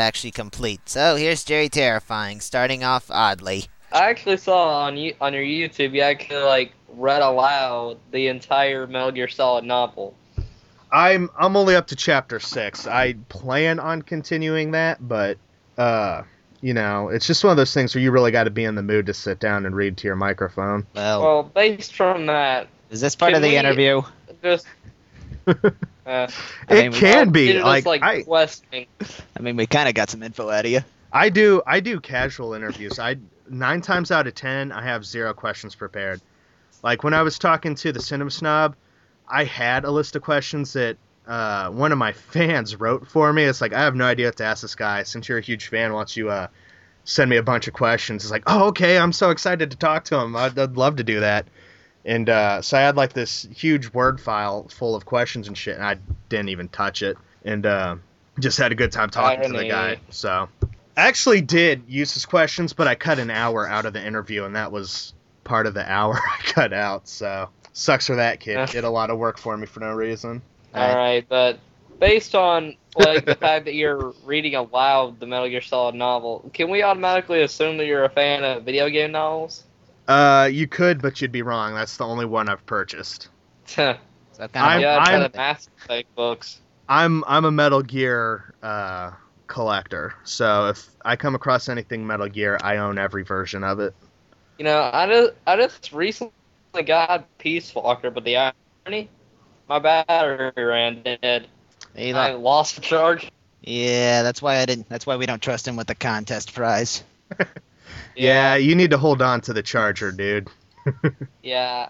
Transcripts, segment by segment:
actually complete. So here's Jerry Terrifying, starting off oddly. I actually saw on you on your YouTube you actually like read aloud the entire Metal Gear Solid novel. I'm I'm only up to chapter six. I plan on continuing that, but uh, you know, it's just one of those things where you really got to be in the mood to sit down and read to your microphone. Well, Well, based from that, Is this part of the we- interview? just uh, I it mean, can be you're like, like I questioning. I mean, we kind of got some info out of you. I do I do casual interviews. I nine times out of ten I have zero questions prepared. Like when I was talking to the Cinema Snob, I had a list of questions that uh, one of my fans wrote for me. It's like I have no idea what to ask this guy. Since you're a huge fan, why don't you uh, send me a bunch of questions? It's like, oh okay, I'm so excited to talk to him. I'd, I'd love to do that. And uh, so I had like this huge word file full of questions and shit, and I didn't even touch it. And uh, just had a good time talking to the guy. So I actually did use his questions, but I cut an hour out of the interview, and that was part of the hour I cut out. So sucks for that kid. Did a lot of work for me for no reason. All right, but based on like the fact that you're reading aloud the Metal Gear Solid novel, can we automatically assume that you're a fan of video game novels? Uh, you could, but you'd be wrong. That's the only one I've purchased. yeah, So kind I'm- of, it's I'm- the Mass Effect books. I'm I'm a Metal Gear uh, collector, so if I come across anything Metal Gear, I own every version of it. You know, I just I just recently got Peace Walker, but the irony, my battery ran dead. Hey, I lost the charge. yeah, that's why I didn't. That's why we don't trust him with the contest prize. Yeah, you need to hold on to the charger, dude. Yeah.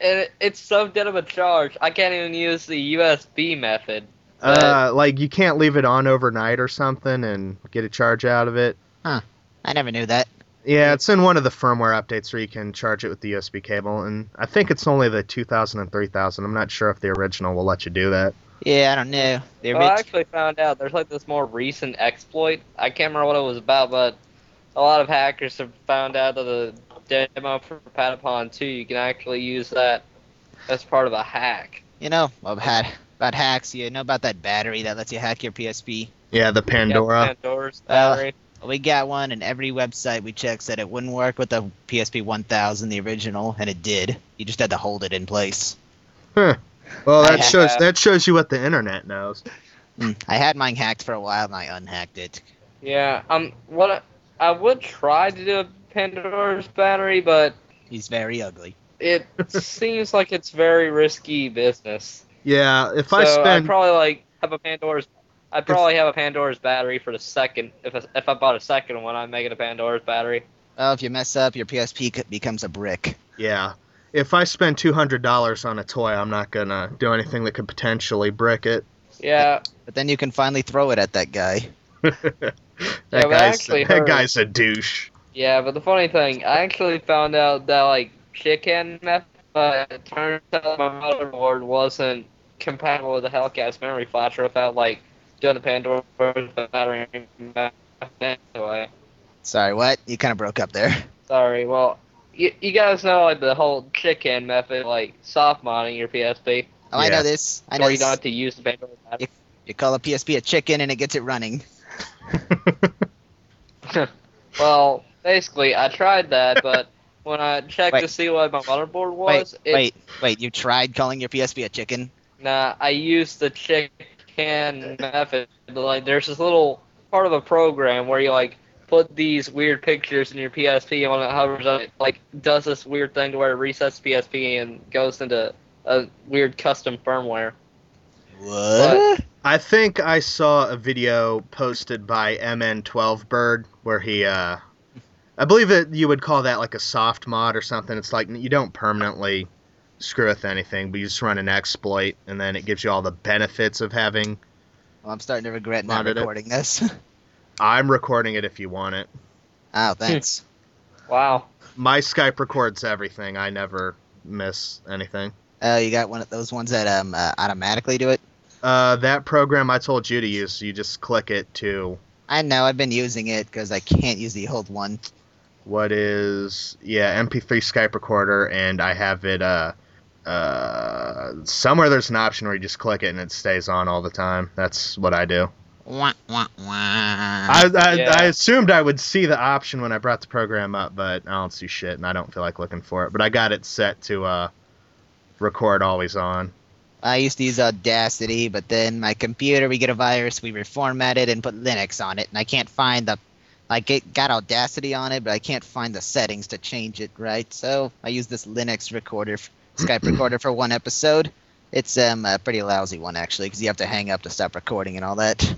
It, it's so dead of a charge. I can't even use the USB method. Uh, like you can't leave it on overnight or something and get a charge out of it. Huh. I never knew that. Yeah, it's in one of the firmware updates where you can charge it with the USB cable, and I think it's only the 2000 and 3000. I'm not sure if the original will let you do that. Yeah, I don't know. The Well, I actually found out there's like this more recent exploit. I can't remember what it was about, but a lot of hackers have found out that the demo for Patapon 2, you can actually use that as part of a hack. you know, I've about hacks. You know about that battery that lets you hack your PSP. Yeah, the Yeah, Pandora. Pandora's Well, battery. We got one, and every website we checked said it wouldn't work with the PSP 1000, the original, and it did. You just had to hold it in place. Well, that shows that shows you what the internet knows. Mm, I had mine hacked for a while, and I unhacked it. Yeah, um, what I, I would try to do a Pandora's battery, but He's very ugly. it seems like it's very risky business. Yeah, if so I I'd spend probably like have a Pandora's. I'd probably have a Pandora's battery for the second. If I, if I bought a second one, I'd make it a Pandora's battery. Well, if you mess up, your PSP becomes a brick. yeah, if I spend two hundred dollars on a toy, I'm not gonna do anything that could potentially brick it. Yeah, But then you can finally throw it at that guy. that but I guy's actually that heard- guy's a douche. yeah. But the funny thing, I actually found out that like chicken method, but uh, it turns out my motherboard wasn't compatible with the Hellcat's memory flasher without like doing the Pandora's battery. Anyway, Sorry, what? You kind of broke up there. sorry. Well, you, you guys know like the whole chicken method, like soft modding your PSP, Oh, I know this. I know or you this. don't have to use the Pandora's battery. You call a PSP a chicken, and it gets it running. Well, basically, I tried that, but when I checked Wait. to see what my motherboard was, Wait, it, wait, wait. You tried calling your PSP a chicken? nah, I used the chicken method. Like, there's this little part of a program where you like put these weird pictures in your PSP, and when it hovers on it, like does this weird thing to where it resets PSP and goes into a weird custom firmware. What? I think I saw a video posted by MN12 Bird where he, uh, I believe that you would call that like a soft mod or something. It's like you don't permanently screw with anything, but you just run an exploit, and then it gives you all the benefits of having. Well, I'm starting to regret not Modded it. recording this. I'm recording it if you want it. oh, thanks. Wow. My Skype records everything. I never miss anything. Oh, you got one of those ones that um uh, automatically do it. Uh, that program I told you to use, you just click it to I know. I've been using it because I can't use the old one. what is yeah MP3 Skype recorder, and I have it uh uh somewhere there's an option where you just click it and it stays on all the time. That's what I do. Wah, wah, wah. I, I, Yeah. I assumed I would see the option when I brought the program up, but I don't see shit, and I don't feel like looking for it. But I got it set to uh, record always on. I used to use Audacity, but then my computer, we get a virus, we reformat it and put Linux on it, and I can't find the. Like it got Audacity on it, but I can't find the settings to change it right. So I use this Linux recorder, Skype recorder for one episode. It's um a pretty lousy one actually, because you have to hang up to stop recording and all that.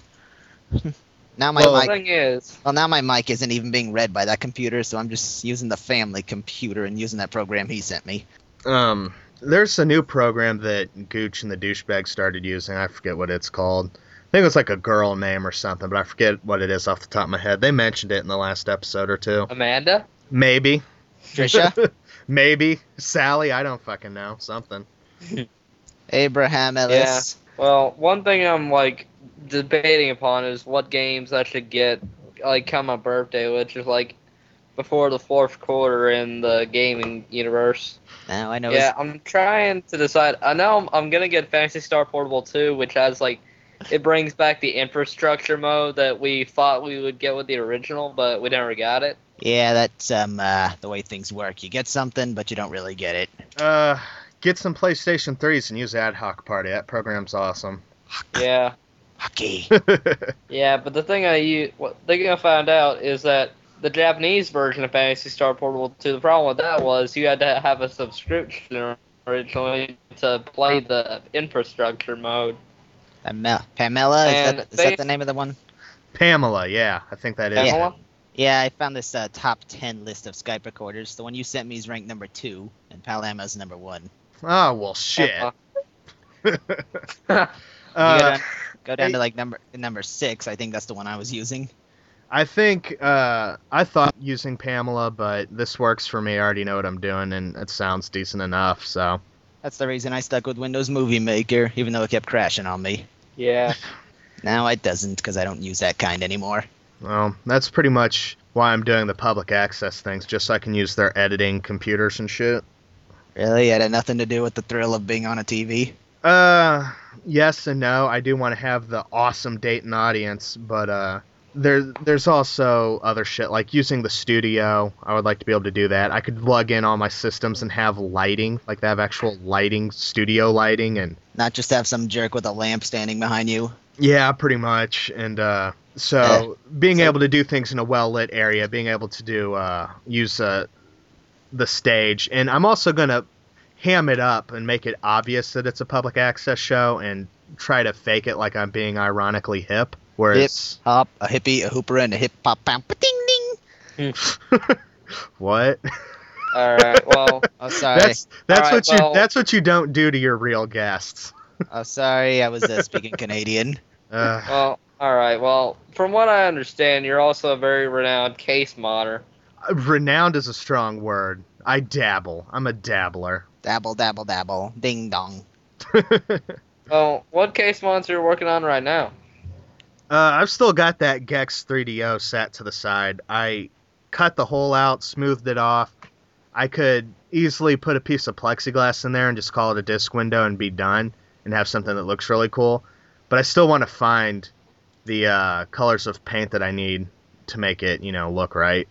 now my Well, mic, thing is, well now my mic isn't even being read by that computer, so I'm just using the family computer and using that program he sent me. Um, there's a new program that Gooch and the douchebag started using. I forget what it's called. I think it was like a girl name or something, but I forget what it is off the top of my head. They mentioned it in the last episode or two. Amanda. Maybe. Trisha, Maybe. Sally, I don't fucking know. Something. Abraham Ellis. Yeah. Well, one thing I'm like debating upon is what games I should get like come my birthday, which is like before the fourth quarter in the gaming universe. Now I know. Yeah, his- I'm trying to decide. I know I'm, I'm gonna get Phantasy Star Portable 2, which has like it brings back the infrastructure mode that we thought we would get with the original, but we never got it. Yeah, that's um uh, the way things work. You get something, but you don't really get it. Uh, get some PlayStation 3s and use Ad Hoc Party. That program's awesome. Yeah, Hockey. yeah, but the thing I u- what thing I found out is that the Japanese version of Phantasy Star Portable 2, the problem with that was you had to have a subscription originally to play the infrastructure mode. Pamela, Pamela is, that, is they- that the name of the one? Pamela, yeah, I think that is. Yeah. Pamela? Yeah, I found this uh, top ten list of Skype recorders. The one you sent me is ranked number two, and Pamela's number one. Oh well, shit. Uh, You go down, go down hey- to like number number six. I think that's the one I was using. I think uh, I thought using Pamela, but this works for me. I already know what I'm doing, and it sounds decent enough. So That's the reason I stuck with Windows Movie Maker, even though it kept crashing on me. yeah. Now it doesn't, because I don't use that kind anymore. Well, that's pretty much why I'm doing the public access things, just so I can use their editing computers and shit. Really, it had nothing to do with the thrill of being on a TV. Uh, yes and no. I do want to have the awesome date and audience, but uh, there there's also other shit like using the studio. I would like to be able to do that. I could log in all my systems and have lighting, like they have actual lighting, studio lighting, and Not just have some jerk with a lamp standing behind you. yeah, pretty much. And uh, so being so- able to do things in a well lit area, being able to do uh, use uh, the stage, and I'm also gonna ham it up and make it obvious that it's a public access show and try to fake it like I'm being ironically hip. Whereas Hop, a hippie, a hooper, and a hip hop pound. Ding ding. what? All right. Well, Oh sorry. That's that's Alright, what you well- that's what you don't do to your real guests. oh sorry. I was uh, speaking Canadian. Uh, well, all right. Well, from what I understand, you're also a very renowned case modder. renowned is a strong word. I dabble. I'm a dabbler. Dabble, dabble, dabble. Ding dong. Well, what case mods are you working on right now? Uh, I've still got that Gex 3DO set to the side. I cut the hole out, smoothed it off. I could easily put a piece of plexiglass in there and just call it a disc window and be done and have something that looks really cool. But I still want to find the uh, colors of paint that I need to make it, you know, look right.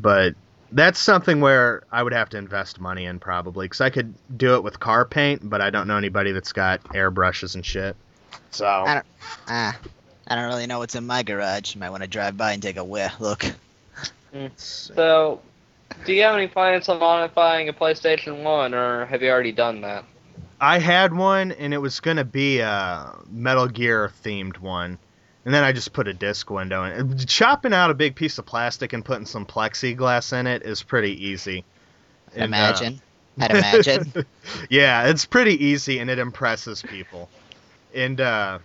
But that's something where I would have to invest money in probably because I could do it with car paint, but I don't know anybody that's got airbrushes and shit. So I don't- Ah, I don't really know what's in my garage. You might want to drive by and take a whiff. Look. So, do you have any plans on modifying a PlayStation 1, or have you already done that? I had one, and it was gonna be a Metal Gear themed one, and then I just put a disc window in. Chopping out a big piece of plastic and putting some plexiglass in it is pretty easy. And, uh, Imagine. I'd imagine. yeah, it's pretty easy, and it impresses people. And uh,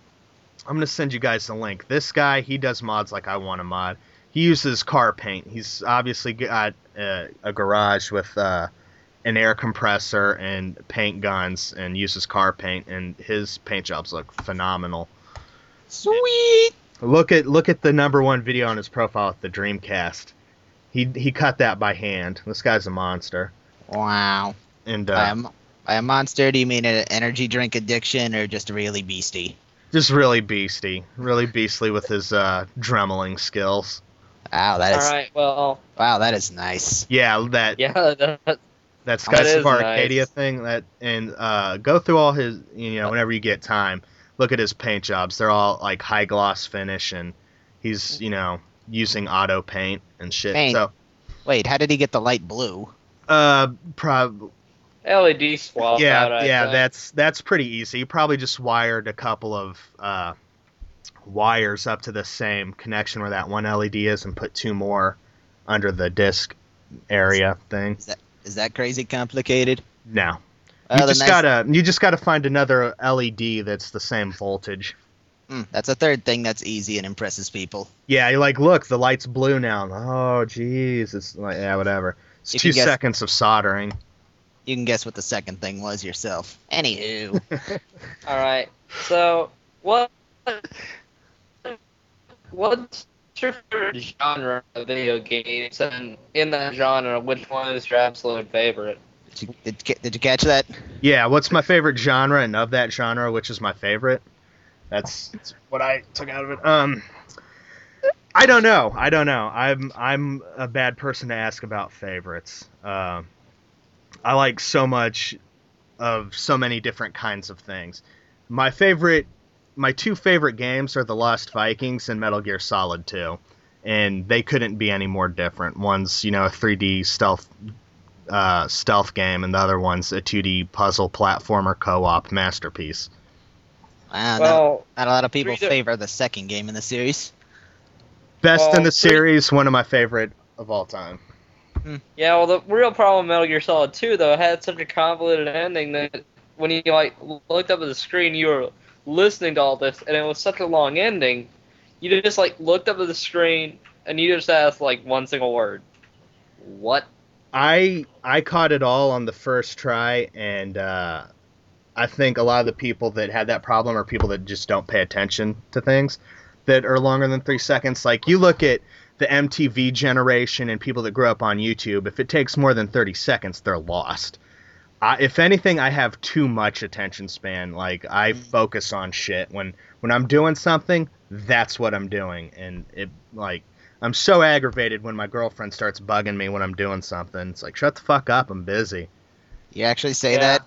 I'm gonna send you guys the link. This guy, he does mods like I want to mod. He uses car paint. He's obviously got uh, a garage with uh, an air compressor and paint guns, and uses car paint. And his paint jobs look phenomenal. Sweet. Look at look at the number one video on his profile with the Dreamcast. He he cut that by hand. This guy's a monster. Wow. And By, uh, a, by a monster, do you mean an energy drink addiction or just really beastie? Just really beasty, really beastly with his uh, dremeling skills. Wow, that All is right. Well, wow, that is nice. Yeah, that yeah. That, that That Skies of Arcadia nice. thing. That and uh, go through all his. You know, whenever you get time, look at his paint jobs. They're all like high gloss finish, and he's you know using auto paint and shit. Paint. So, Wait, how did he get the light blue? uh, prob LED swap. yeah, out, I yeah, think. that's that's pretty easy. You probably just wired a couple of uh, wires up to the same connection where that one LED is, and put two more under the disc area thing. Is that crazy complicated? No, you Well, the just nice- gotta you just gotta find another LED that's the same voltage. Hmm, that's a third thing that's easy and impresses people. Yeah, you're like, look, the light's blue now. Oh, jeez, it's like, yeah, whatever. It's You two guess- seconds of soldering. You can guess what the second thing was yourself. Anywho, All right. So what? What's your favorite genre of video games? And in that genre, which one is your absolute favorite? did you, did, you did you catch that? Yeah, what's my favorite genre, and of that genre, which is my favorite? That's, that's what I took out of it. Um, I don't know. I don't know. I'm I'm a bad person to ask about favorites. Um, I like so much of so many different kinds of things. My favorite, my two favorite games are The Lost Vikings and Metal Gear Solid 2, and they couldn't be any more different. One's you know a 3D stealth uh, stealth game, and the other one's a 2D puzzle platformer co-op masterpiece. Wow, not, well, not a lot of people favor the second game in the series. Best in the series, one of my favorite of all time. Yeah. Well, the real problem with Metal Gear Solid 2, though, had such a convoluted ending that when you like looked up at the screen, you were listening to all this, and it was such a long ending. You just like looked up at the screen, and you just asked like one single word. What? I I caught it all on the first try, and uh, I think a lot of the people that had that problem are people that just don't pay attention to things that are longer than three seconds. Like you look at the MTV generation and people that grew up on YouTube. If it takes more than thirty seconds, they're lost. I, if anything, I have too much attention span. Like I mm-hmm. focus on shit when when I'm doing something. That's what I'm doing, and it like I'm so aggravated when my girlfriend starts bugging me when I'm doing something. It's like, shut the fuck up, I'm busy. You actually say Yeah. that?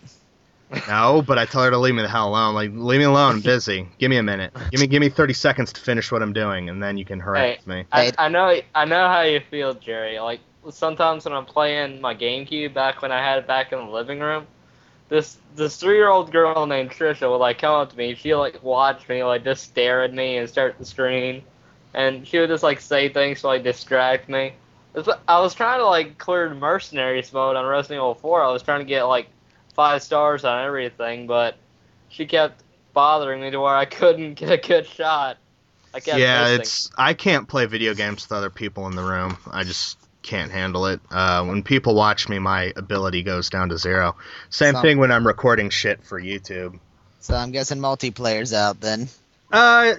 No, but I tell her to leave me the hell alone. Like, leave me alone, I'm busy. Give me a minute. Give me give me 30 seconds to finish what I'm doing, and then you can harass me. I, I know I know how you feel, Jerry. Like sometimes when I'm playing my GameCube back when I had it back in the living room, this this three year old girl named Trisha would like come up to me. She'd like watch me, like just stare at me and stare at the screen, and she would just like say things to like distract me. I was trying to like clear mercenaries mode on Resident Evil 4. I was trying to get like five stars on everything, but she kept bothering me to where I couldn't get a good shot. I kept Yeah, missing. it's I can't play video games with other people in the room. I just can't handle it. Uh, when people watch me, my ability goes down to zero. Same Some- thing when I'm recording shit for YouTube. So I'm guessing multiplayer's out then. Uh,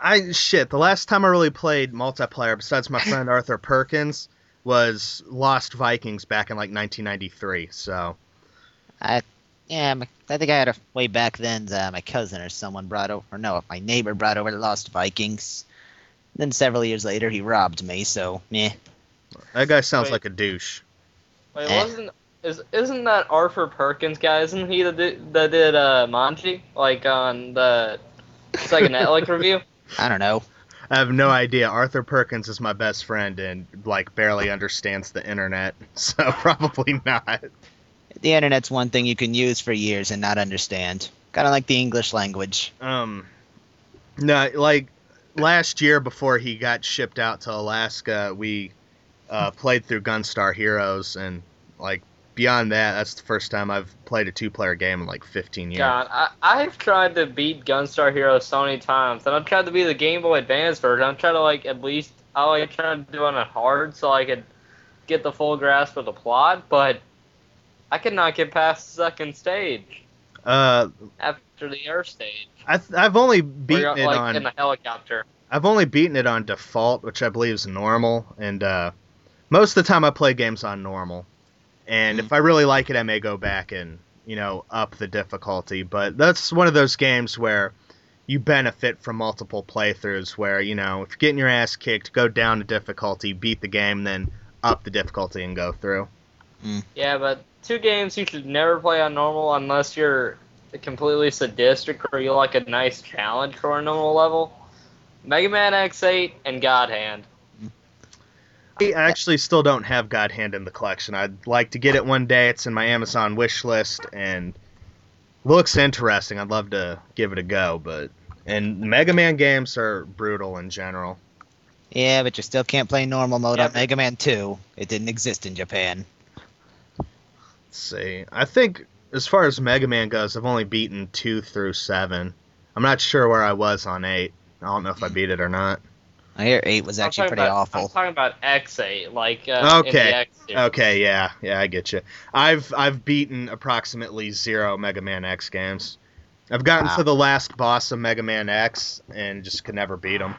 I shit. The last time I really played multiplayer, besides my friend Arthur Perkins, was Lost Vikings back in like 1993. So I yeah, my, I think I had a way back then. Uh, my cousin or someone brought over, or no, my neighbor brought over the Lost Vikings. Then several years later, he robbed me. So meh. that guy sounds Wait. like a douche. Wait, Eh. wasn't is isn't that Arthur Perkins guy? Isn't he the that did uh Manji like on the psychedelic review? I don't know. I have no idea. Arthur Perkins is my best friend and like barely understands the internet, so probably not. The internet's one thing you can use for years and not understand. Kind of like the English language. Um, no, like last year before he got shipped out to Alaska, we uh, played through Gunstar Heroes, and like beyond that, that's the first time I've played a two-player game in like 15 years. God, I I've tried to beat Gunstar Heroes so many times, and I've tried to be the Game Boy Advance version. I'm trying to like at least I like trying to do it on hard so I could get the full grasp of the plot, but I could not get past the second stage Uh, after the air stage. I th- I've only Where beaten you're it like on in the helicopter. I've only beaten it on default, which I believe is normal, and uh, most of the time I play games on normal. And Mhm. if I really like it, I may go back and you know up the difficulty. But that's one of those games where you benefit from multiple playthroughs where you know if you're getting your ass kicked, go down to difficulty, beat the game, then up the difficulty and go through. Yeah, but two games you should never play on normal unless you're completely sadistic or you like a nice challenge for a normal level. Mega Man X8 and God Hand. I actually still don't have God Hand in the collection. I'd like to get it one day. It's in my Amazon wish list and looks interesting. I'd love to give it a go, but and Mega Man games are brutal in general. Yeah, but you still can't play normal mode Yeah, on Mega Man 2. It didn't exist in Japan. Let's see. I think as far as Mega Man goes, I've only beaten two through seven. I'm not sure where I was on eight. I don't know if I beat it or not. I hear 8 was actually pretty about, I'm talking about X8, like uh, in Okay, the Okay, yeah, yeah, I get you. I've I've beaten approximately zero Mega Man X games. I've gotten Wow. to the last boss of Mega Man X and just could never beat him.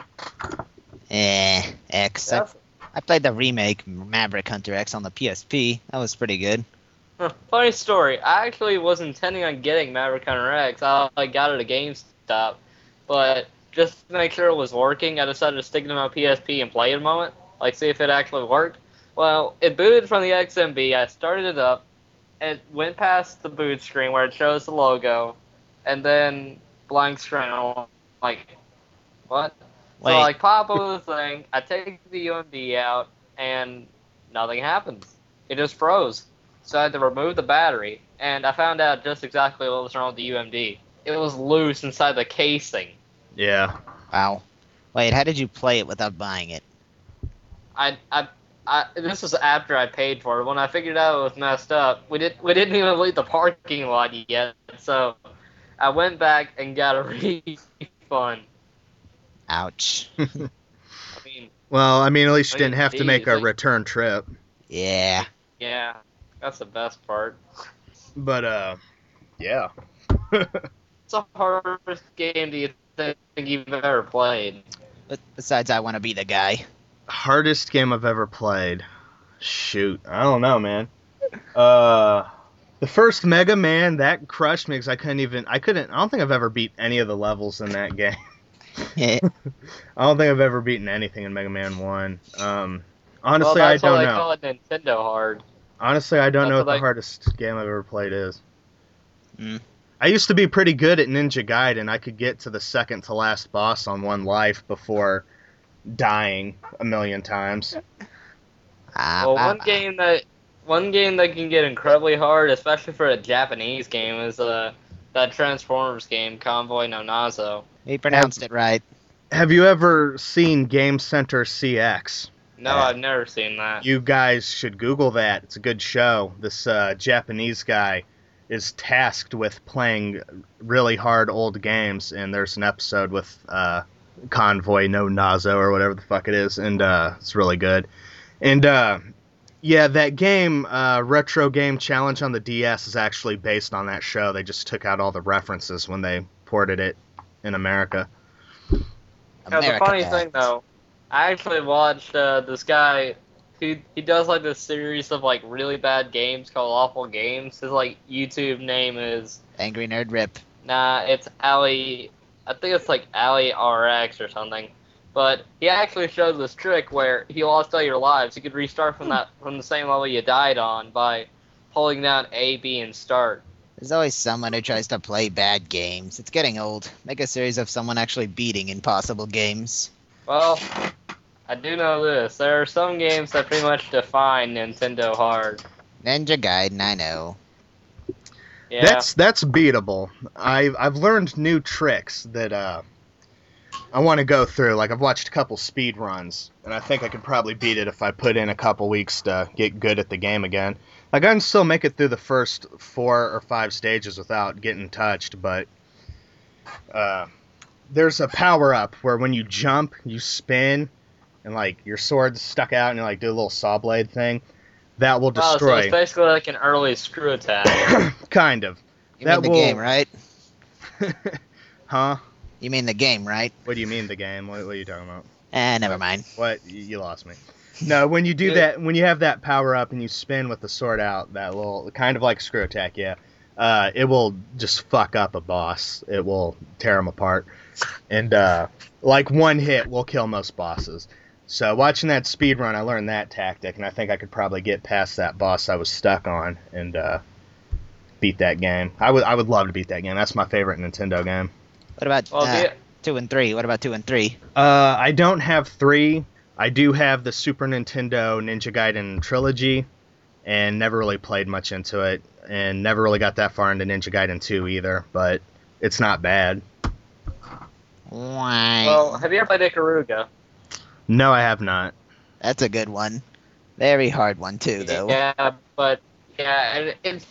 Eh, X. I, That's- I played the remake Maverick Hunter X on the PSP. That was pretty good. Huh, Funny story. I actually was intending on getting Maverick Hunter X. I got it at GameStop, but just to make sure it was working, I decided to stick it in my PSP and play it a moment, like see if it actually worked. Well, it booted from the XMB. I started it up. It went past the boot screen where it shows the logo, and then blank screen. I'm like, what? Wait, So I like pop over the thing, I take the UMD out, and nothing happens. It just froze. So I had to remove the battery, and I found out just exactly what was wrong with the UMD. It was loose inside the casing. Yeah. wow. Wait, how did you play it without buying it? I, I, I, this was after I paid for it. When I figured out it was messed up, we didn't we didn't even leave the parking lot yet. So I went back and got a refund. Ouch. I mean, Well, I mean, at least you didn't have to make a return trip. Yeah. yeah, that's the best part. But uh, yeah. What's the hardest game do you think you've ever played? Besides, I want to be the guy. Hardest game I've ever played. Shoot, I don't know, man. Uh, the first Mega Man that crushed me because I couldn't even. I couldn't. I don't think I've ever beat any of the levels in that game. I don't think I've ever beaten anything in Mega Man One. Um, honestly, well, I that's why don't they know. call it Nintendo hard. Honestly, I don't That's know what what the hardest game I've ever played is. Mm. I used to be pretty good at Ninja Gaiden. I could get to the second to last boss on one life before dying a million times. ah, well, one game that one game that can get incredibly hard, especially for a Japanese game, is uh that Transformers game, Convoy no Nazo. He pronounced it right. Have you ever seen Game Center CX? No, Yeah. I've never seen that. You guys should Google that. It's a good show. This uh, Japanese guy is tasked with playing really hard old games, and there's an episode with uh, Convoy No Nazo or whatever the fuck it is, and uh, it's really good. And uh, yeah, that game, uh, Retro Game Challenge on the DS, is actually based on that show. They just took out all the references when they ported it in America. Now, the funny thing though, I actually watched uh, this guy. He he does like this series of like really bad games called Awful Games. His like YouTube name is Angry Nerd Rip. Nah, it's Ali. I think it's like Ali RX or something. But he actually shows this trick where he lost all your lives. You could restart from that from the same level you died on by holding down A, B, and start. There's always someone who tries to play bad games. It's getting old. Make a series of someone actually beating impossible games. Well, I do know this. There are some games that pretty much define Nintendo hard. Ninja Gaiden, I know. Yeah. That's that's beatable. I've I've learned new tricks that uh, I want to go through. Like I've watched a couple speed runs, and I think I could probably beat it if I put in a couple weeks to get good at the game again. Like I can still make it through the first four or five stages without getting touched, but uh, there's a power up where when you jump, you spin, and like your sword's stuck out, and you like do a little saw blade thing. That will destroy. Oh, so destroy. it's basically like an early screw attack. kind of. You That mean the will- game, right? huh? You mean the game, right? What do you mean the game? What, what are you talking about? Eh, never mind. What? You, you lost me. No, when you do that, when you have that power up and you spin with the sword out, that little kind of like screw attack, yeah, uh, it will just fuck up a boss. It will tear him apart. And uh, like one hit will kill most bosses. So watching that speed run, I learned that tactic, and I think I could probably get past that boss I was stuck on and uh, beat that game. I would I would love to beat that game. That's my favorite Nintendo game. What about Well, uh, two and three? What about two and three? Uh, I don't have three. I do have the Super Nintendo Ninja Gaiden trilogy, and never really played much into it, and never really got that far into Ninja Gaiden 2 either. But it's not bad. Why? well, have you ever played Ikaruga? No, I have not. That's a good one. Very hard one too, though. Yeah, but yeah, and it's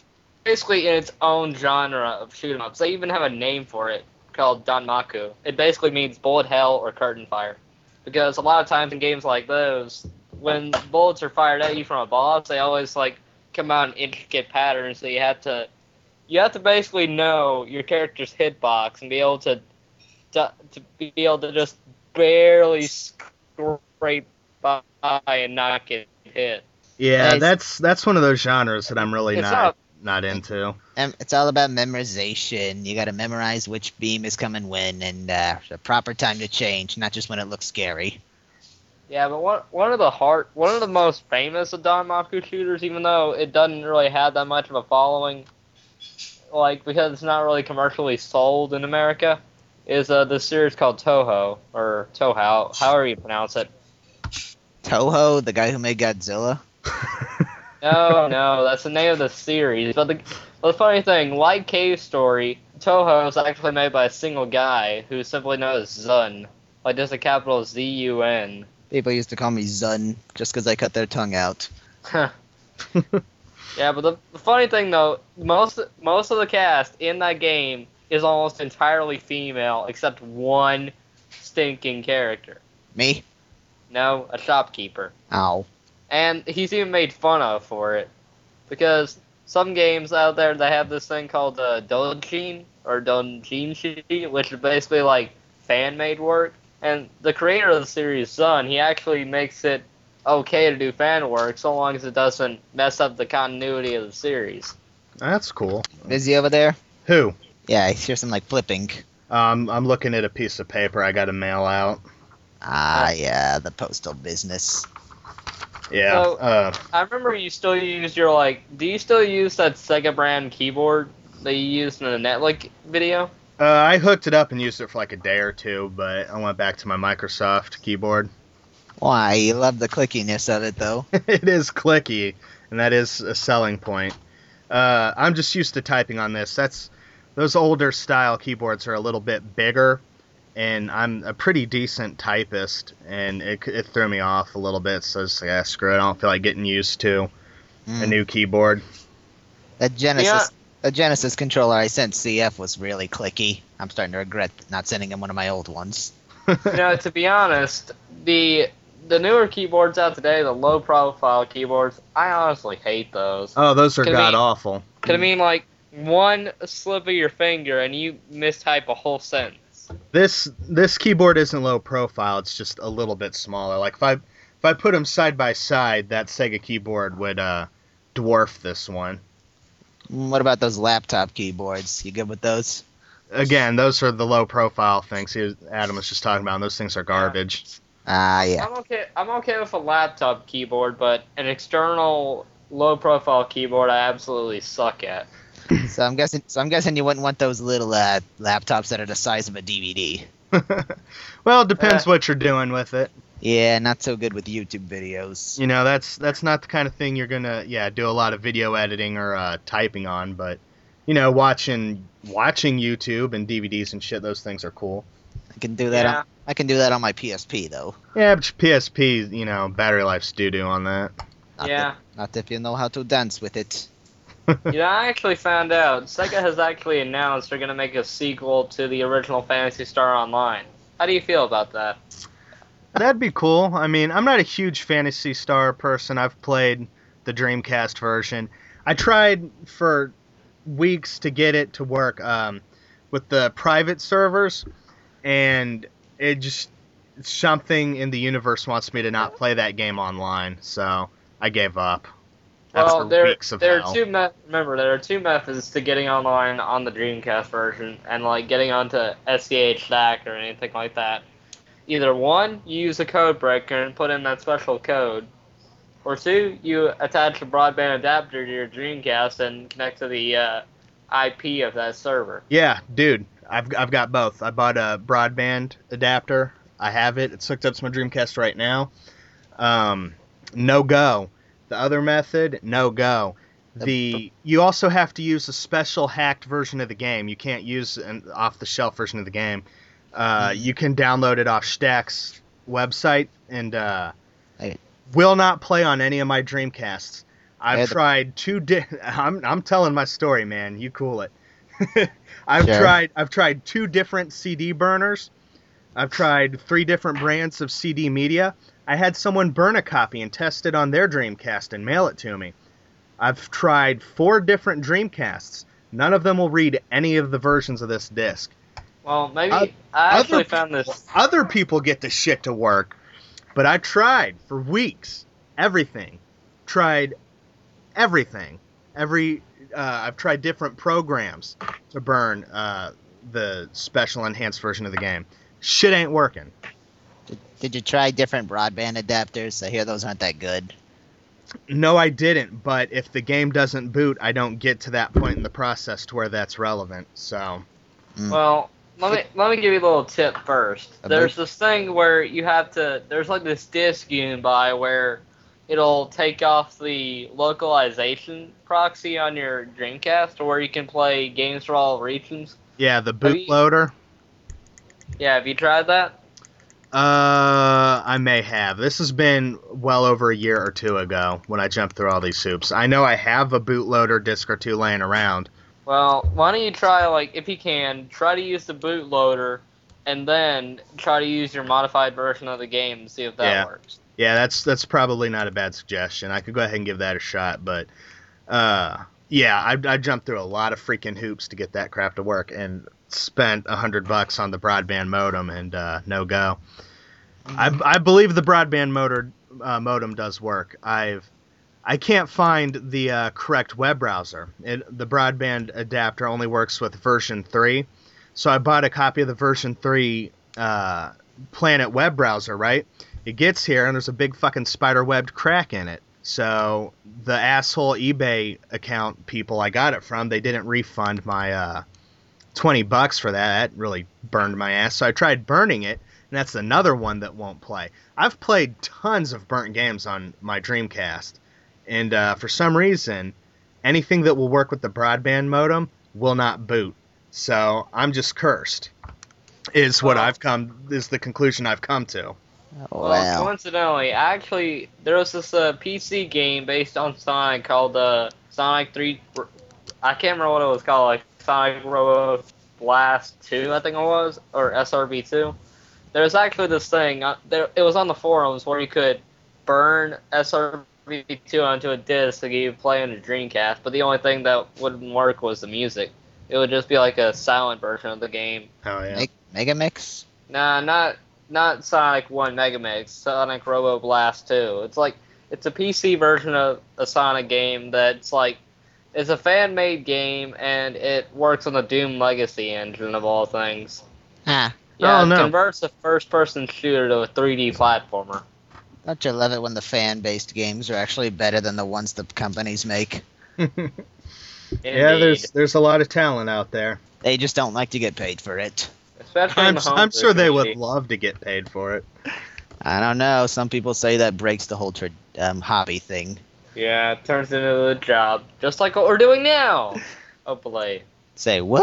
basically in its own genre of shoot 'em ups. They even have a name for it called Danmaku. It basically means bullet hell or curtain fire, because a lot of times in games like those, when bullets are fired at you from a boss, they always like come out in intricate patterns. So you have to, you have to basically know your character's hitbox and be able to, to, to be able to just barely scrape by and not get hit. Yeah, Nice. that's that's one of those genres that I'm really It's not not- not into. It's all about memorization. You got to memorize which beam is coming when, and uh, the proper time to change, not just when it looks scary. Yeah, but one one of the hard one of the most famous of Danmaku shooters, even though it doesn't really have that much of a following, like because it's not really commercially sold in America, is uh, the series called Touhou or Toho, however you pronounce it. Toho, the guy who made Godzilla. No, no, that's the name of the series. But the, but the funny thing, like Cave Story, Touhou is actually made by a single guy who's simply known as Zun, like just a capital Z U N. People used to call me Zun just because I cut their tongue out. Yeah, but the, the funny thing though, most most of the cast in that game is almost entirely female, except one stinking character. Me? No, a shopkeeper, Ow. and he's even made fun of for it, because some games out there they have this thing called uh, doujin or doujinshi, which is basically like fan made work. And the creator of the series, Zun, he actually makes it okay to do fan work so long as it doesn't mess up the continuity of the series. That's cool. Is he over there? Who? Yeah, I hear some like flipping. Um, I'm looking at a piece of paper I got to mail out. Ah, yeah, the postal business. Yeah. So- uh, I remember you still use your like. Do you still use that Sega brand keyboard that you used in the Netlick video? uh, I hooked it up and used it for like a day or two, but I went back to my Microsoft keyboard. Why? You love the clickiness of it, though. it is clicky, and that is a selling point. Uh, I'm just used to typing on this. That's those older style keyboards are a little bit bigger, and I'm a pretty decent typist, and it, it threw me off a little bit. So I was like, ah, screw it. I don't feel like getting used to a Mm. new keyboard. A Genesis, a Genesis controller I sent CF was really clicky. I'm starting to regret not sending him one of my old ones. you know, to be honest, the the newer keyboards out today, the low profile keyboards, I honestly hate those. Oh, those are Can we- god awful. Cause I mean, like one slip of your finger and you mistype a whole sentence. This this keyboard isn't low profile. It's just a little bit smaller. Like if I if I put them side by side, that Sega keyboard would uh, dwarf this one. Mm, What about those laptop keyboards? You good with those? Again, those are the low profile things he was, Adam was just talking about. And those things are garbage. Ah, yeah. I'm okay. I'm okay with a laptop keyboard, but an external low profile keyboard, I absolutely suck at. So I'm guessing. So I'm guessing you wouldn't want those little uh, laptops that are the size of a DVD. well, it depends Uh. what you're doing with it. Yeah, not so good with YouTube videos. You know, that's that's not the kind of thing you're gonna yeah do a lot of video editing or uh, typing on. But you know, watching watching YouTube and DVDs and shit, those things are cool. I can do that. Yeah. On, I can do that on my PSP though. Yeah, but PSP, you know, battery life's doo doo on that. Not Yeah. If, not if you know how to dance with it. You know, I actually found out Sega has actually announced they're gonna make a sequel to the original Phantasy Star Online. How do you feel about that? That'd be cool. I mean, I'm not a huge Phantasy Star person. I've played the Dreamcast version. I tried for weeks to get it to work um, with the private servers, and it just something in the universe wants me to not play that game online, so I gave up. Well, there, there are two. Me- remember, there are two methods to getting online on the Dreamcast version and like getting onto SCH Stack or anything like that. Either one, you use a code breaker and put in that special code, or two, you attach a broadband adapter to your Dreamcast and connect to the uh, IP of that server. Yeah, dude, I've I've got both. I bought a broadband adapter. I have it. It's hooked up to my Dreamcast right now. Um, no go. The other method, no go. The you also have to use a special hacked version of the game. You can't use an off the shelf version of the game. Uh, you can download it off Stack's website and uh, will not play on any of my Dreamcasts. I've Yeah, the- tried two. Di- I'm I'm telling my story, man. You cool it. I've Sure. tried I've tried two different CD burners. I've tried three different brands of CD media. I had someone burn a copy and test it on their Dreamcast and mail it to me. I've tried four different Dreamcasts. None of them will read any of the versions of this disc. Well, maybe Oth- I actually found this. Other people get the shit to work, but I tried for weeks. Everything. Tried everything. Every uh, I've tried different programs to burn uh, the special enhanced version of the game. Shit ain't working. Did, did you try different broadband adapters? I hear those aren't that good. No, I didn't. But if the game doesn't boot, I don't get to that point in the process to where that's relevant. So mm. Well, let me let me give you a little tip first. A There's boot? this thing where you have to. There's like this disk you can buy where it'll take off the localization proxy on your Dreamcast, or where you can play games for all regions. yeah, the Have you- bootloader. Yeah, have you tried that? Uh, I may have. This has been well over a year or two ago when I jumped through all these hoops. I know I have a bootloader disc or two laying around. Well, why don't you try like if you can try to use the bootloader, and then try to use your modified version of the game and see if that Yeah. works. Yeah, that's that's probably not a bad suggestion. I could go ahead and give that a shot, but uh, yeah, I, I jumped through a lot of freaking hoops to get that crap to work, and spent a hundred bucks on the broadband modem, and uh, no go. I, I believe the broadband motor uh, modem does work. I've I can't find the uh, correct web browser. It, the broadband adapter only works with version three, so I bought a copy of the version three uh, PlanetWeb browser. Right, it gets here and there's a big fucking spider webbed crack in it. So the asshole eBay account people I got it from, they didn't refund my uh, twenty bucks for that. That really burned my ass. So I tried burning it, and that's another one that won't play. I've played tons of burnt games on my Dreamcast, and uh, for some reason, anything that will work with the broadband modem will not boot. So I'm just cursed. Is what I've come. Is the conclusion I've come to. Well, Well, coincidentally, actually, there was this uh, PC game based on Sonic called uh, Sonic 3. I can't remember what it was called, like Sonic Robo Blast 2, I think it was, or SRB 2. There was actually this thing, uh, there, it was on the forums where you could burn SRB 2 onto a disc to get you play on a Dreamcast, but the only thing that wouldn't work was the music. It would just be like a silent version of the game. Oh yeah. Me- Mega Mix? Nah, not not Sonic One Mega Mix, Sonic Robo Blast Two. It's like it's a PC version of a Sonic game that's like it's a fan made game and it works on the Doom Legacy engine of all things. Ah, Yeah, Oh, it no. converts a first person shooter to a 3D platformer. don't you love it when the fan-based games are actually better than the ones the companies make? yeah, there's there's a lot of talent out there. They just don't like to get paid for it. Especially I'm, the I'm sure they would love to get paid for it. I don't know. Some people say that breaks the whole tra- um, hobby thing. Yeah, it turns into a job, just like what we're doing now. Oh boy. Say what?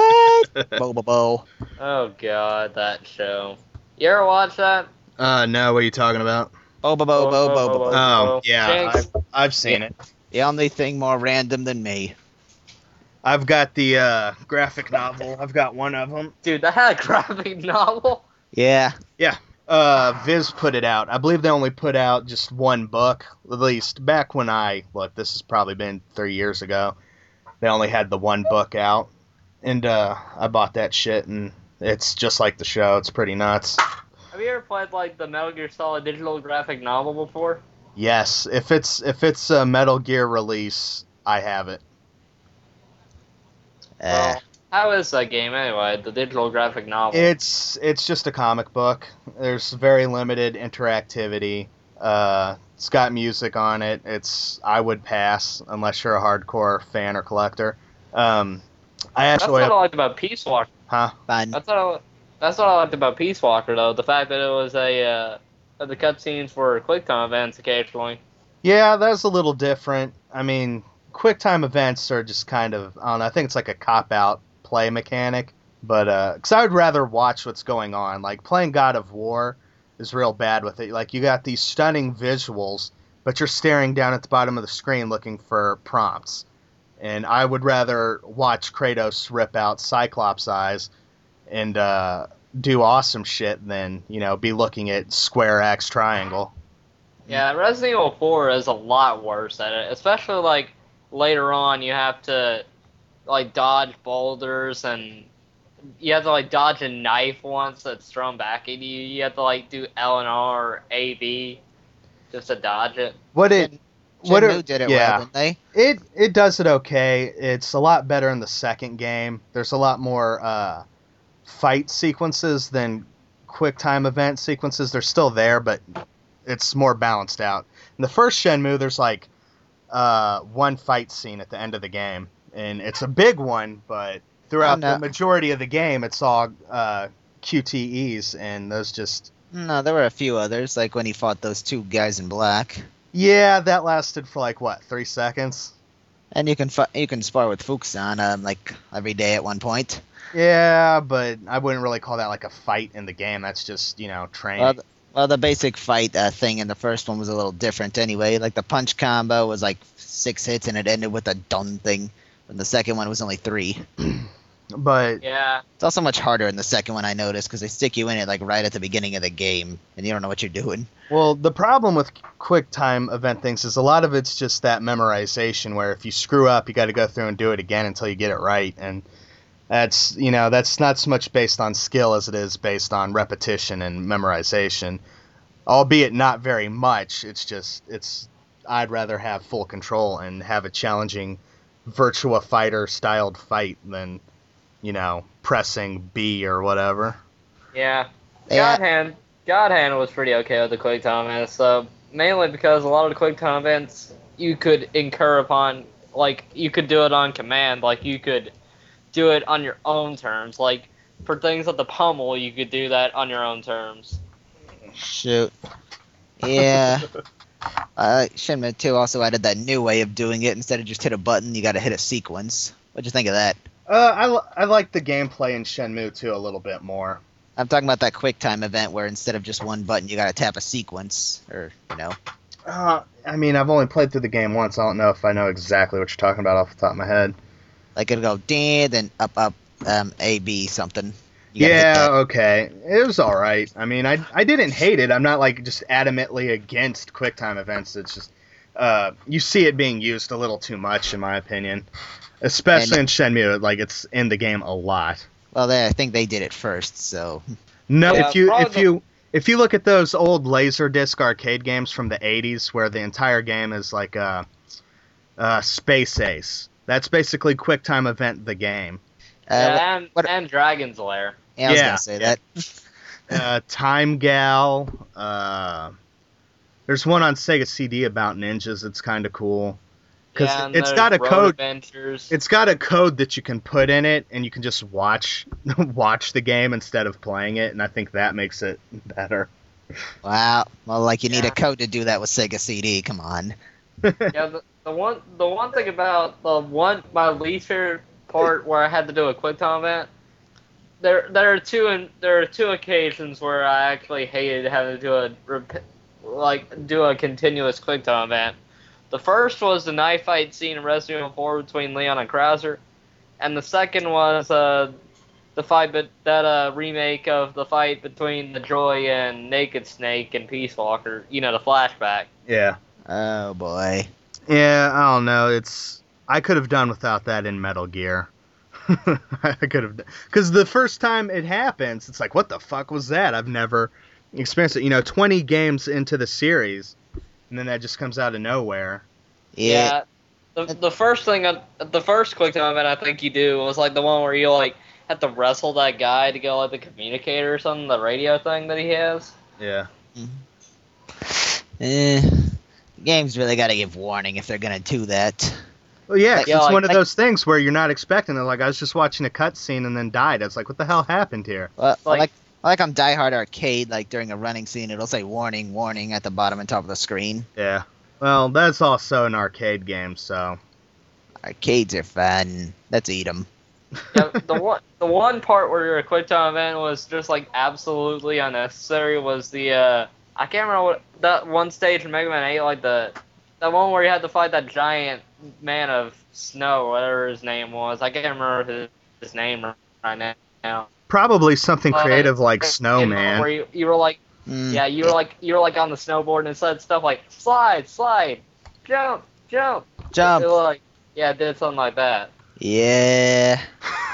bo bo bo. Oh god, that show. You ever watch that? Uh, no, what are you talking about? Bo bo bo bo bo bo. bo. Oh, yeah, I've, I've seen it. The only thing more random than me. I've got the uh, graphic novel. I've got one of them. Dude, that had a graphic novel. Yeah. Yeah. Uh, Viz put it out. I believe they only put out just one book. At least back when I look, this has probably been three years ago. They only had the one book out, and uh, I bought that shit, and it's just like the show. It's pretty nuts. Have you ever played like the Metal Gear Solid digital graphic novel before? Yes, if it's if it's a Metal Gear release, I have it. Uh, Well, how is that game anyway? The digital graphic novel. It's it's just a comic book. There's very limited interactivity. Uh, it's got music on it. It's I would pass unless you're a hardcore fan or collector. Um, I that's what I liked about Peace Walker. huh? fun. That's what I, that's what I liked about Peace Walker though. The fact that it was a uh, that the cutscenes were quick time events occasionally. Yeah, that's a little different. I mean, quick time events are just kind of I don't know. I think it's like a cop out play mechanic. But uh 'cause I would rather watch what's going on. Like playing God of War is real bad with it. Like you got these stunning visuals, but you're staring down at the bottom of the screen looking for prompts. And I would rather watch Kratos rip out Cyclops eyes and uh, do awesome shit than you know be looking at square X triangle. Yeah, Resident Evil 4 is a lot worse at it, especially like later on. You have to like dodge boulders and you have to like dodge a knife once that's thrown back at you. You have to like do L and R or A B just to dodge it. What it what Shenmue are- did it yeah. well, didn't they? It it does it okay. It's a lot better in the second game. There's a lot more uh, fight sequences than quick time event sequences. They're still there, but it's more balanced out. In the first Shenmue, there's like uh, one fight scene at the end of the game, and it's a big one. But throughout Oh, no. the majority of the game, it's all uh, QTEs, and those just No, there were a few others, like when he fought those two guys in black. yeah, that lasted for like what three seconds. And you can fi- you can spar with Fuku-san um, like every day at one point. Yeah, but I wouldn't really call that like a fight in the game. That's just you know training. Well, th- well, the basic fight uh, thing in the first one was a little different anyway. Like the punch combo was like six hits and it ended with a done thing. And the second one was only three. but Yeah, It's also much harder in the second one I noticed because they stick you in it like right at the beginning of the game and you don't know what you're doing. well, the problem with quick time event things is a lot of it's just that memorization. Where if you screw up, you got to go through and do it again until you get it right, and that's you know that's not so much based on skill as it is based on repetition and memorization. Albeit not very much. It's just it's I'd rather have full control and have a challenging Virtua Fighter styled fight than you know pressing B or whatever. yeah. Yeah. God hand, God hand was pretty okay with the quick time events, so mainly because a lot of the quick time events you could incur upon, like you could do it on command, like you could do it on your own terms, like for things at the pummel, you could do that on your own terms. Shoot. Yeah. uh, Shenmue 2 also added that new way of doing it. Instead of just hit a button, you got to hit a sequence. What'd you think of that? Uh, I, I like the gameplay in Shenmue 2 a little bit more. I'm talking about that quick time event where instead of just one button, you got to tap a sequence, or you know. Uh, I mean, I've only played through the game once. I don't know if I know exactly what you're talking about off the top of my head. Like it'll go dan, then up, up, um, A, B, something. You gotta hit Yeah, okay. It was all right. I mean, I I didn't hate it. I'm not like just adamantly against QuickTime events. It's just uh, you see it being used a little too much, in my opinion. Especially in Shenmue, like it's in the game a lot. Well, they, I think they did it first, so No, Yeah, if you if you if you look at those old Laserdisc arcade games from the '80s, where the entire game is like a, a Space Ace, that's basically QuickTime event the game. Uh, yeah, and, what- and Dragon's Lair. yeah, I was yeah, gonna say yeah. that. uh, Time Gal. Uh, there's one on Sega CD about ninjas. It's kind of cool. 'Cause yeah, and it's there's got a code- Adventures. It's got a code that you can put in it, and you can just watch watch the game instead of playing it, and I think that makes it better. Wow. Well, like you need Yeah. a code to do that with Sega CD. Come on. yeah, the, the one the one thing about the one my least favorite part where I had to do a quick time event. There there are two and there are two occasions where I actually hated having to do a like do a continuous quick time event. The first was the knife fight scene in Resident Evil 4 between Leon and Krauser, and the second was uh, the fight but that uh, remake of the fight between the Joy and Naked Snake and Peace Walker. You know the flashback. Yeah, Oh boy. yeah. I don't know. It's I could have done without that in Metal Gear. I could have because the first time it happens, it's like, what the fuck was that? I've never experienced it. You know, 20 games into the series, and then that just comes out of nowhere. Yeah. The, the first thing, uh, the first quick time event I think you do was like the one where you like had to wrestle that guy to get like the communicator or something, the radio thing that he has. Yeah. Eh, games really got to give warning if they're gonna do that. Well, yeah, 'cause Yeah, it's like- one of like- those things where you're not expecting it. Like I was just watching a cutscene and then died. It's like, what the hell happened here? Well, Like- like like on Die Hard Arcade, like during a running scene, it'll say "warning, warning" at the bottom and top of the screen. Yeah. Well, that's also an arcade game, so. Arcades are fun. Let's eat them. yeah, the one the one part where your quick time event was just like absolutely unnecessary was the uh I can't remember what that one stage in Mega Man 8 like the that one where you had to fight that giant man of snow whatever his name was I can't remember his, his name right now. Probably something Uh, creative like Snowman. Where Snowman. you, you were like Mm. yeah you were like you were like on the snowboard and it said stuff like slide slide jump jump Jump. It like yeah it did something like that. Yeah.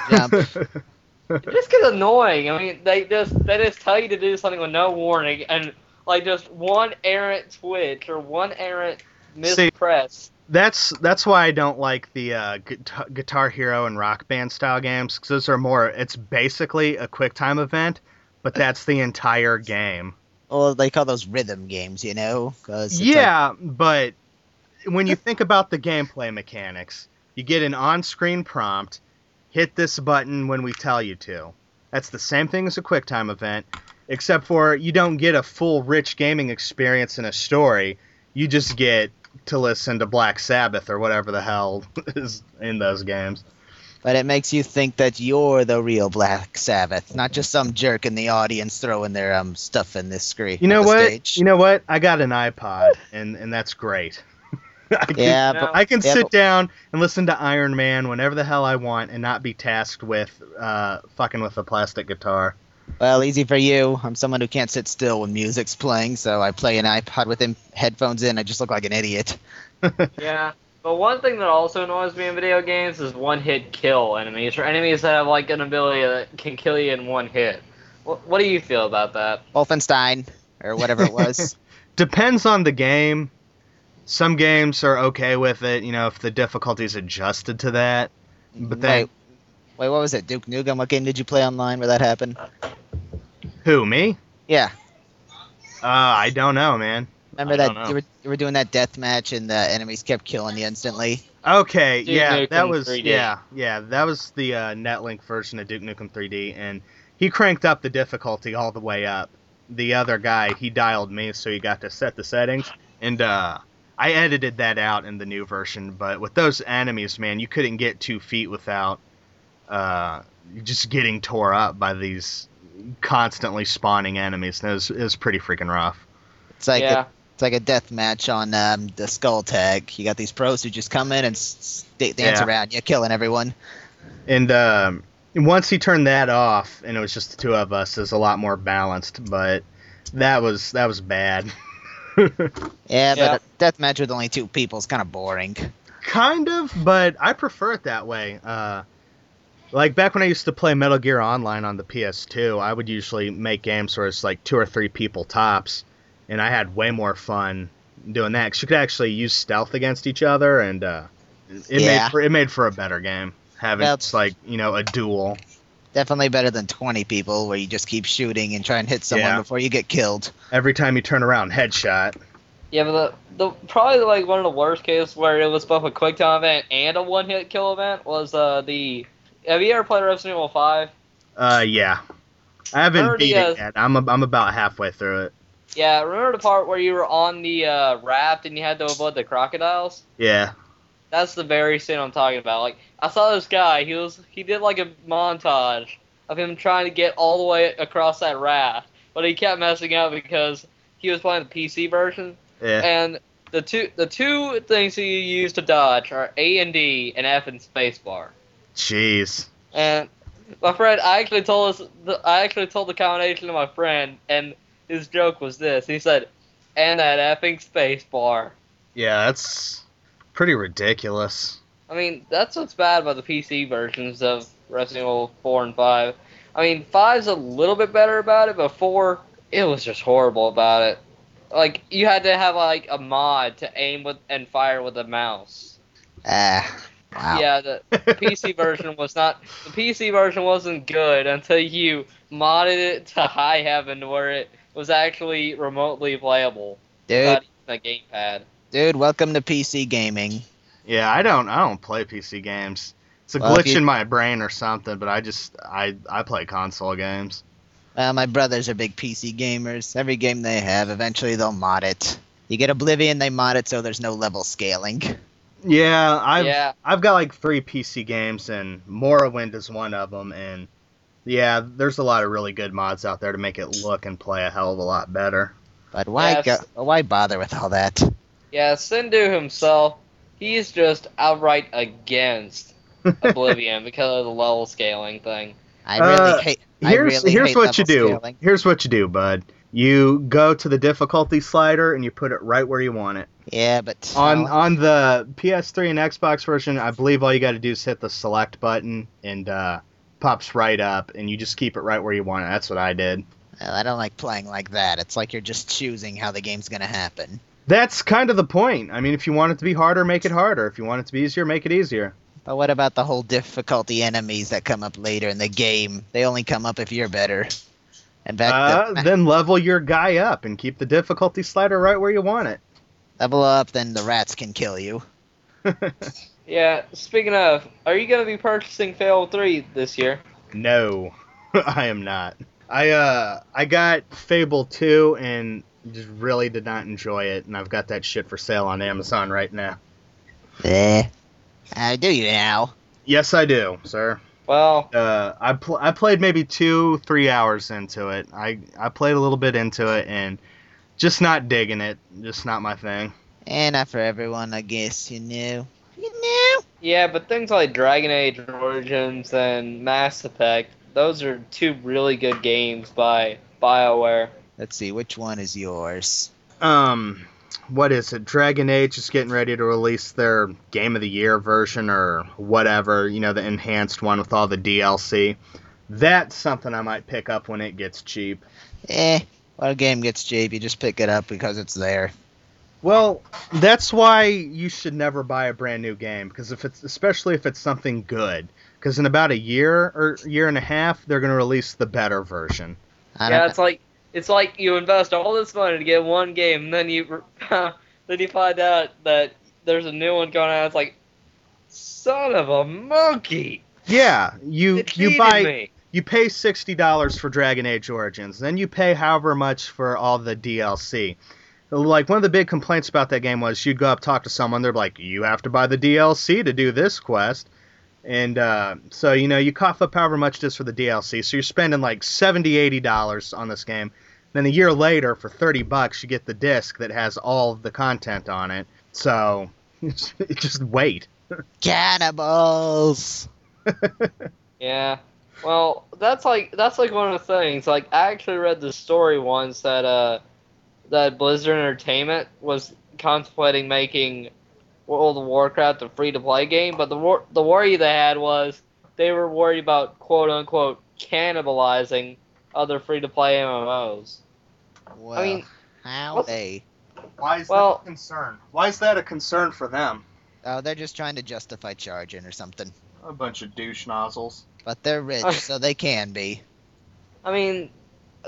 Jump. It just gets annoying. I mean, they just they just tell you to do something with no warning, and like just one errant twitch or one errant See- that's that's why I don't like the uh, Guitar, Guitar Hero and Rock Band style games because those are more. It's basically a quick time event, but that's the entire game. Well, they call those rhythm games, you know? 'Cause it's like- Yeah, but when you think about the gameplay mechanics, you get an on-screen prompt, hit this button when we tell you to. That's the same thing as a QuickTime event, except for you don't get a full rich gaming experience in a story. You just get to listen to Black Sabbath or whatever the hell is in those games. but it makes you think that you're the real Black Sabbath, not just some jerk in the audience throwing their um stuff in this screen. You know what? Stage. You know what? I got an iPod, and and that's great. I can, yeah, but I can Yeah, sit but- down and listen to Iron Man whenever the hell I want and not be tasked with uh, fucking with a plastic guitar. Well, easy for you. I'm someone who can't sit still when music's playing, so I play an iPod with him headphones in. I just look like an idiot. Yeah. But one thing that also annoys me in video games is one-hit kill enemies or enemies that have like an ability that can kill you in one hit. What, what do you feel about that? Wolfenstein or whatever it was. Depends on the game. Some games are okay with it, you know, if the difficulty's adjusted to that. But then, wait, wait, what was it? Duke Nukem. What game did you play online where that happened? who me? Yeah, Uh, I don't know, man. remember I that you were you were doing that death match and the enemies kept killing you instantly. Okay, Duke yeah, Nukem that was 3D. yeah, yeah, that was the uh, NetLink version of Duke Nukem 3D, and he cranked up the difficulty all the way up. The other guy, he dialed me, so he got to set the settings, and uh, I edited that out in the new version. But with those enemies, man, you couldn't get two feet without uh, just getting tore up by these constantly spawning enemies. And it was, it was pretty freaking rough. It's like yeah. a, it's like a death match on um, the Skulltag. You got these pros who just come in and s- s- dance Yeah. around, you killing everyone. And um, once he turned that off, and it was just the two of us, it was a lot more balanced. But that was that was bad. Yeah, Yeah. but a death match with only two people is kind of boring. kind of, but I prefer it that way. Uh, like back when I used to play Metal Gear Online on the PS2, I would usually make games where it's like two or three people tops, and I had way more fun doing that because you could actually use stealth against each other, and uh, it Yeah. made for it made for a better game. Having Well- it's like you know a duel. Definitely better than 20 people where you just keep shooting and try and hit someone Yeah. before you get killed. Every time you turn around, headshot. Yeah, but the, the probably like one of the worst cases where it was both a quick time event and a one hit kill event was uh the. Have you ever played Resident Evil Five? Uh, yeah. I haven't beat it yet. I'm a, I'm about halfway through it. Yeah, remember the part where you were on the uh, raft and you had to avoid the crocodiles? Yeah. That's the very scene I'm talking about. Like I saw this guy. He was he did like a montage of him trying to get all the way across that raft, but he kept messing up because he was playing the PC version. Yeah. And the two the two things that you use to dodge are A and D and F and spacebar. Jeez. And my friend, I actually told us, the, I actually told the combination to my friend, and his joke was this. He said, "And that effing space bar." Yeah, that's pretty ridiculous. I mean, that's what's bad about the PC versions of Resident Evil 4 and 5. I mean, 5's a little bit better about it, but 4, it was just horrible about it. like you had to have like a mod to aim with and fire with a mouse. Ah, wow. Yeah, the PC version was not. The PC version wasn't good until you modded it to high heaven, where it was actually remotely playable Dude, without a gamepad. dude, welcome to PC gaming. Yeah, I don't I don't play PC games. It's a Well, glitch you- in my brain or something, but I just I I play console games. Well, my brothers are big PC gamers. Every game they have, eventually they'll mod it. You get Oblivion, they mod it so there's no level scaling. Yeah, I've yeah, I've got like three PC games, and Morrowind is one of them. And yeah, there's a lot of really good mods out there to make it look and play a hell of a lot better. But why Yes. go, why bother with all that? yeah. Cendoo himself, he's just outright against Oblivion because of the level scaling thing. I really Uh, hate. I Here's really here's hate what you do. scaling. Here's what you do, bud. You go to the difficulty slider and you put it right where you want it. Yeah, but On on the PS3 and Xbox version, I believe all you got to do is hit the select button and uh, pops right up, and you just keep it right where you want it. That's what I did. well, I don't like playing like that. It's like you're just choosing how the game's gonna happen. That's kind of the point. I mean, if you want it to be harder, make it harder. If you want it to be easier, make it easier. But what about the whole difficulty enemies that come up later in the game? They only come up if you're better. In fact, Uh, the- then level your guy up and keep the difficulty slider right where you want it. level up, then the rats can kill you. Yeah. Speaking of, are you gonna be purchasing Fable Three this year? no, I am not. I uh I got Fable 2 and just really did not enjoy it, and I've got that shit for sale on Amazon right now. Eh. I do you now? Yes, I do, sir. Well, Uh, I pl- I played maybe two, three hours into it. I I played a little bit into it and just not digging it. Just not my thing. Eh, not for everyone, I guess. You know. You know. yeah, but things like Dragon Age Origins and Mass Effect, those are two really good games by BioWare. Let's see, which one is yours? Um, what is it? Dragon Age is getting ready to release their Game of the Year version or whatever. You know, the enhanced one with all the DLC. That's something I might pick up when it gets cheap. Eh. When a game gets cheap, you just pick it up because it's there. Well, that's why you should never buy a brand new game because if it's especially if it's something good. Because in about a year or year and a half, they're going to release the better version. I Yeah, don't it's like it's like you invest all this money to get one game, and then you then you find out that there's a new one going out. It's like, son of a monkey! Yeah, you you buy me. you pay sixty dollars for Dragon Age Origins, then you pay however much for all the DLC. Like one of the big complaints about that game was you'd go up talk to someone, they're like, "You have to buy the DLC to do this quest," and uh, so you know you cough up however much it is for the DLC. So you're spending like 70 80 dollars on this game. Then a year later, for thirty bucks, you get the disc that has all the content on it. So just wait. Cannibals! Yeah. Well, that's like that's like one of the things. Like I actually read the story once that uh that Blizzard Entertainment was contemplating making World of Warcraft a free to play game, but the wor- the worry they had was they were worried about quote unquote cannibalizing other free to play MMOs. Well, I mean, how what's- they? Why is Well- that a concern? Why is that a concern for them? Oh, they're just trying to justify charging or something. A bunch of douche nozzles. But they're rich, so they can be. I mean,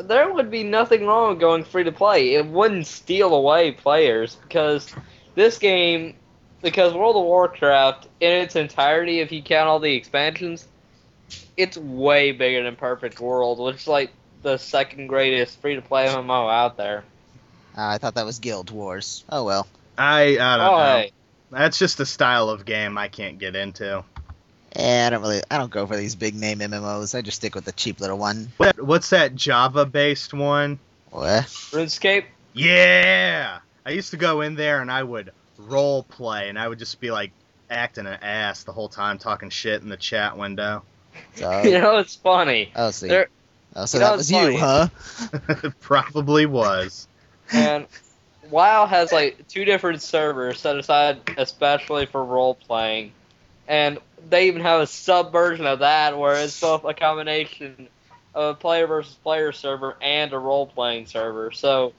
there would be nothing wrong with going free to play. It wouldn't steal away players because this game, because World of Warcraft in its entirety, if you count all the expansions, it's way bigger than Perfect World, which is like the second greatest free to play MMO out there. Uh, I thought that was Guild Wars. Oh well. I I don't Oh, know. hey. That's just a style of game I can't get into. Yeah, I don't really. I don't go for these big name MMOs. I just stick with the cheap little one. What, what's that Java based one? What? RuneScape? Yeah. I used to go in there and I would role play and I would just be like acting an ass the whole time talking shit in the chat window. So, you know, it's funny. oh, see. There- Oh, so you know, that it's was you, funny. huh? Probably was. And WoW has like two different servers set aside especially for role playing, and they even have a sub version of that where it's both a combination of a player versus player server and a role playing server. So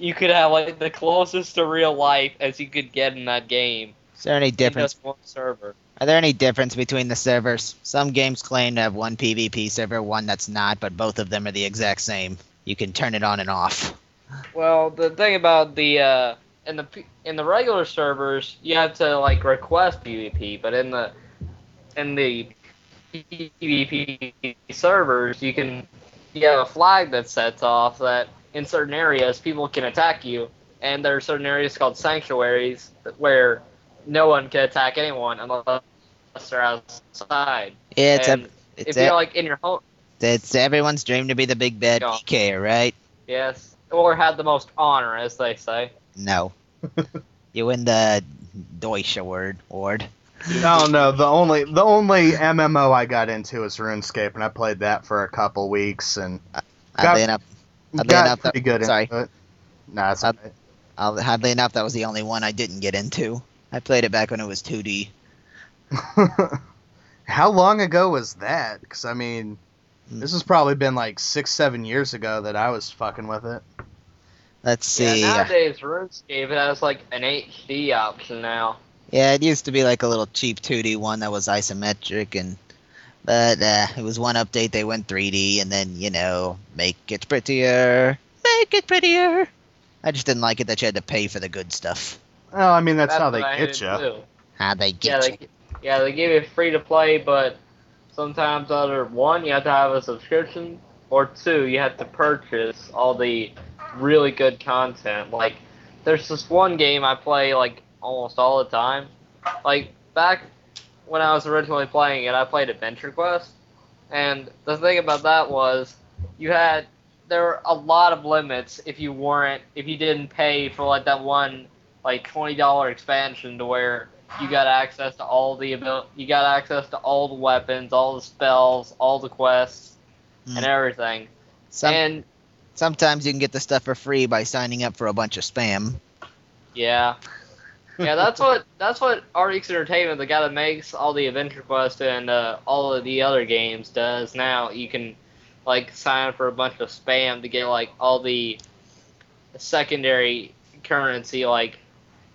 you could have like the closest to real life as you could get in that game. Is there any difference? just one server. Are there any difference between the servers? Some games claim to have one PvP server, one that's not, but both of them are the exact same. You can turn it on and off. Well, the thing about the uh, in the in the regular servers, you have to like request PvP, but in the in the PvP servers, you can you have a flag that sets off that in certain areas people can attack you, and there are certain areas called sanctuaries where no one can attack anyone unless they're outside. Yeah, it's and a, it's if a, you're like in your home, it's everyone's dream to be the big bad Yeah. PK, right? yes, or have the most honor, as they say. No. you win the Deutsche award. Award. No, no. The only the only MMO I got into was RuneScape, and I played that for a couple weeks, and Oddly enough, Oddly got enough, that- good sorry. into it. Nah, it's alright. odd- oddly enough, that was the only one I didn't get into. I played it back when it was 2D. How long ago was that? Because I mean, Hmm. this has probably been like six, seven years ago that I was fucking with it. Let's see. Yeah, nowadays RuneScape has like an HD option now. Yeah, it used to be like a little cheap 2D one that was isometric, and but uh, it was one update they went 3D, and then you know make it prettier, make it prettier. I just didn't like it that you had to pay for the good stuff. Well, I mean, that's, how they what I get hated you. How they Yeah, get you. they, yeah, they give it free to play, but sometimes either one you have to have a subscription, or two you have to purchase all the really good content. Like, there's this one game I play like almost all the time. Like back when I was originally playing it, I played Adventure Quest, and the thing about that was you had there were a lot of limits if you weren't if you didn't pay for like that one like twenty dollar expansion to where you got access to all the abil- you got access to all the weapons, all the spells, all the quests, and Mm. everything. Some, and sometimes you can get the stuff for free by signing up for a bunch of spam. yeah, yeah, that's what that's what Artix Entertainment, the guy that makes all the Adventure Quest and uh, all of the other games, does now. You can like sign up for a bunch of spam to get like all the secondary currency, like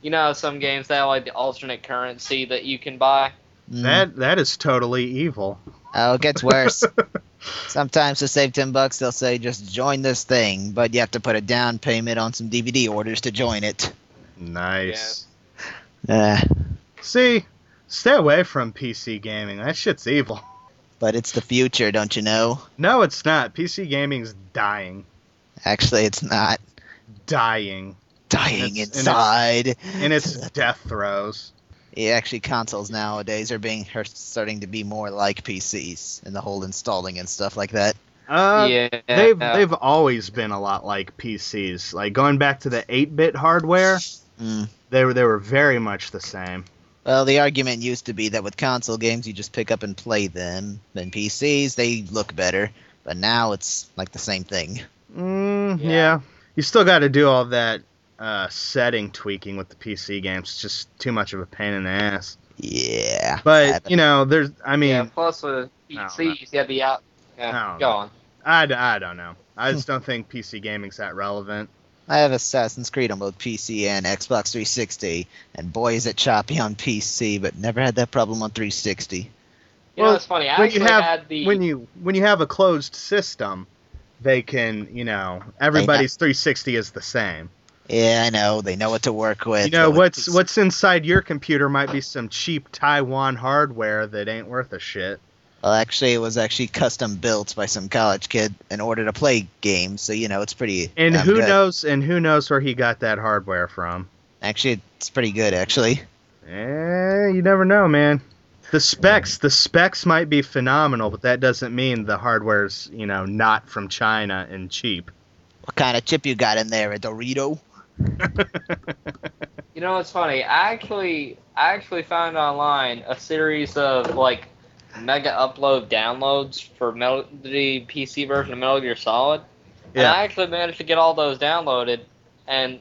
you know some games they have like the alternate currency that you can buy. Mm. That that is totally evil. Oh, it gets worse. Sometimes to save ten bucks, they'll say just join this thing, but you have to put a down payment on some DVD orders to join it. nice. Uh, See, stay away from PC gaming. That shit's evil. but it's the future, don't you know? No, it's not. PC gaming's dying, Actually, it's not dying dying It's- and it's- inside. in its death throes. Yeah, actually, consoles nowadays are being are starting to be more like PCs and the whole installing and stuff like that. Uh, yeah, They've they've always been a lot like PCs. Like going back to the 8-bit hardware, Mm. They were they were very much the same. Well, the argument used to be that with console games, you just pick up and play them. Then PCs, they look better, but now it's like the same thing. Mm, Yeah. yeah. You still got to do all that uh, setting tweaking with the PC games. It's just too much of a pain in the ass. Yeah. But you know, there's. I mean, yeah, plus with I don't PCs, you have the out. I Yeah, go know. on. I, d- I don't know. I just don't think PC gaming's that relevant. I have Assassin's Creed on both PC and Xbox 360, and boy is it choppy on PC, but never had that problem on 360. You Well, know, it's funny. I when you actually have- had the When you when you have a closed system, they can you know everybody's 360 is the same. Yeah, I know. They know what to work with. You know what's what's inside your computer might be some cheap Taiwan hardware that ain't worth a shit. Well, actually, it was actually custom built by some college kid in order to play games, so you know it's pretty. And damn who good. knows? And who knows where he got that hardware from? Actually, it's pretty good. Actually, Eh, you never know, man. The specs, the specs might be phenomenal, but that doesn't mean the hardware's you know not from China and cheap. what kind of chip you got in there? A Dorito? You know what's funny? I actually I actually found online a series of like mega upload downloads for Metal, the PC version of Metal Gear Solid. And Yeah. I actually managed to get all those downloaded and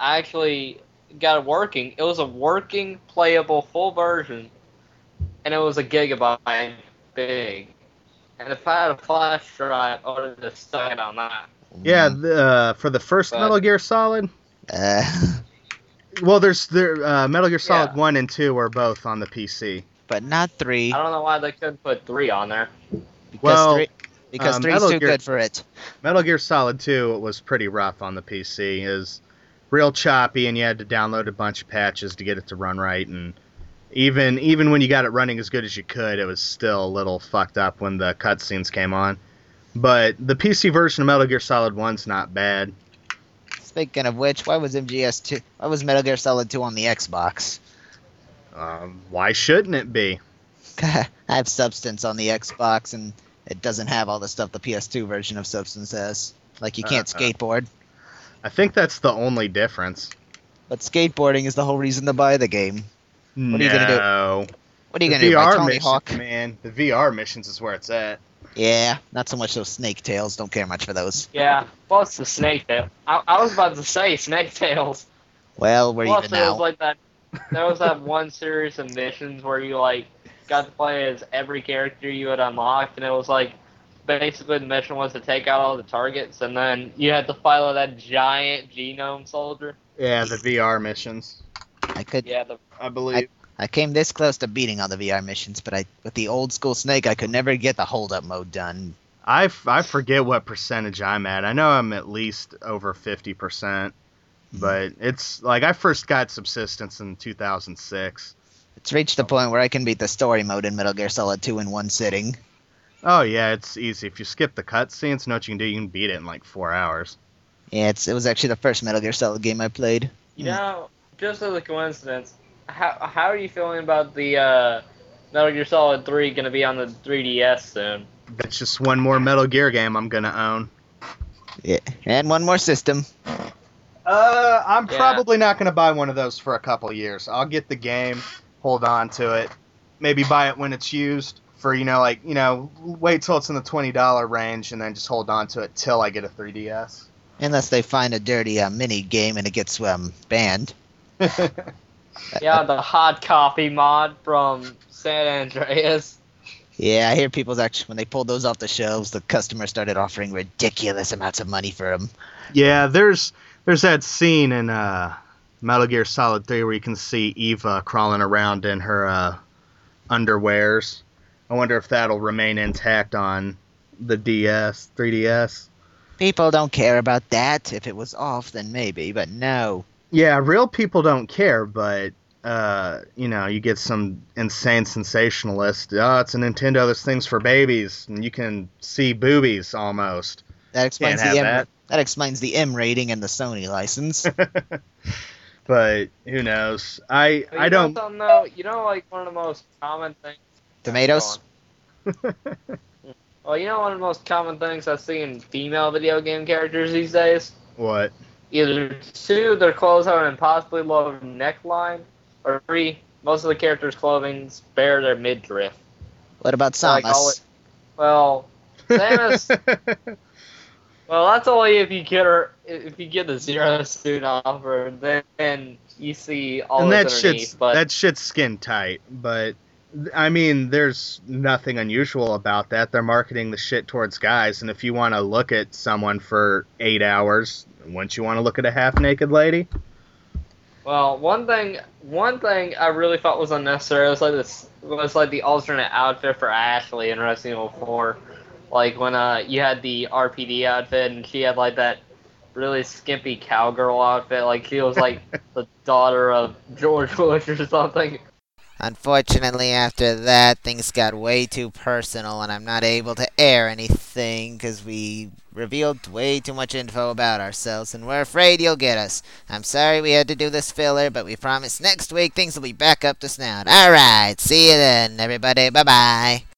I actually got it working. It was a working playable full version and it was a gigabyte big. And if I had a flash drive, I would have just stuck it on that. Yeah, the, uh, for the first But- Metal Gear Solid. Uh, Well, there's there uh, Metal Gear Solid Yeah. one and two are both on the PC. But not three. I don't know why they couldn't put three on there. Because Well, three, because um, three's Metal too Gear- good for it. Metal Gear Solid 2 was pretty rough on the PC. Is real choppy, and you had to download a bunch of patches to get it to run right. And even even when you got it running as good as you could, it was still a little fucked up when the cutscenes came on. But the PC version of Metal Gear Solid 1's not bad. Speaking of which, why was MGS two? Why was Metal Gear Solid two on the Xbox? Um, why shouldn't it be? I have Substance on the Xbox, and it doesn't have all the stuff the PS2 version of Substance has. Like you can't Uh-uh. skateboard, I think that's the only difference. but skateboarding is the whole reason to buy the game. What are you gonna do? no. What are you The gonna do? Buy Tony missions, Hawk? man. The VR missions is where it's at. Yeah, not so much those Snake Tales. Don't care much for those. Yeah, plus the snake tale. I, I was about to say snake tales. Well, we're plus even now. like that. There was that one series of missions where you like got to play as every character you had unlocked, and it was like basically the mission was to take out all the targets, and then you had to follow that giant genome soldier. Yeah, the VR missions. I could. Yeah, the I believe. I came this close to beating all the VR missions, but I with the old school Snake, I could never get the hold up mode done. I, f- I forget what percentage I'm at. I know I'm at least over 50%, but it's like I first got Subsistence in 2006. It's reached the point where I can beat the story mode in Metal Gear Solid 2 in one sitting. Oh, yeah, it's easy. If you skip the cutscenes, know what you can do? You can beat it in like four hours. Yeah, it's it was actually the first Metal Gear Solid game I played. You know, just as a coincidence, how how are you feeling about the uh, Metal Gear Solid 3 going to be on the 3DS soon? That's just one more Metal Gear game I'm going to own. Yeah, and one more system. Uh, I'm Yeah. probably not going to buy one of those for a couple years. I'll get the game, hold on to it, maybe buy it when it's used for, you know, like, you know, wait till it's in the $20 range and then just hold on to it till I get a 3DS. Unless they find a dirty uh, mini game and it gets um, banned. Yeah, the Hot Coffee mod from San Andreas. Yeah, I hear people's actually when they pulled those off the shelves, the customers started offering ridiculous amounts of money for them. Yeah, there's there's that scene in uh, Metal Gear Solid 3 where you can see Eva crawling around in her uh, underwears. I wonder if that'll remain intact on the DS, 3DS. People don't care about that. If it was off, then maybe, but no. Yeah, real people don't care, but uh, you know, you get some insane sensationalist. Oh, it's a Nintendo. This thing's for babies, and you can see boobies almost. That explains Can't the M. that. That explains the M rating and the Sony license. but who knows? I But I you don't. Know though? You know, like one of the most common things. Tomatoes. Well, you know, one of the most common things I see in female video game characters these days. what? Either two, their clothes have an impossibly low neckline, or three, most of the characters' clothing bare their midriff. What about Like, Samus? always- Well, Samus. well, that's only if you get her. If you get the zero suit off her, then you see all and that shit's but that shit's skin tight. But I mean, there's nothing unusual about that. They're marketing the shit towards guys, and if you want to look at someone for eight hours, wouldn't you want to look at a half naked lady? Well, one thing, one thing I really thought was unnecessary was like this was like the alternate outfit for Ashley in Resident Evil 4. Like when uh you had the RPD outfit and she had like that really skimpy cowgirl outfit, like she was like the daughter of George Bush or something. Unfortunately, after that, things got way too personal, and I'm not able to air anything because we revealed way too much info about ourselves, and we're afraid you'll get us. I'm sorry we had to do this filler, but we promise next week things will be back up to snout. Alright, see you then, everybody. Bye bye.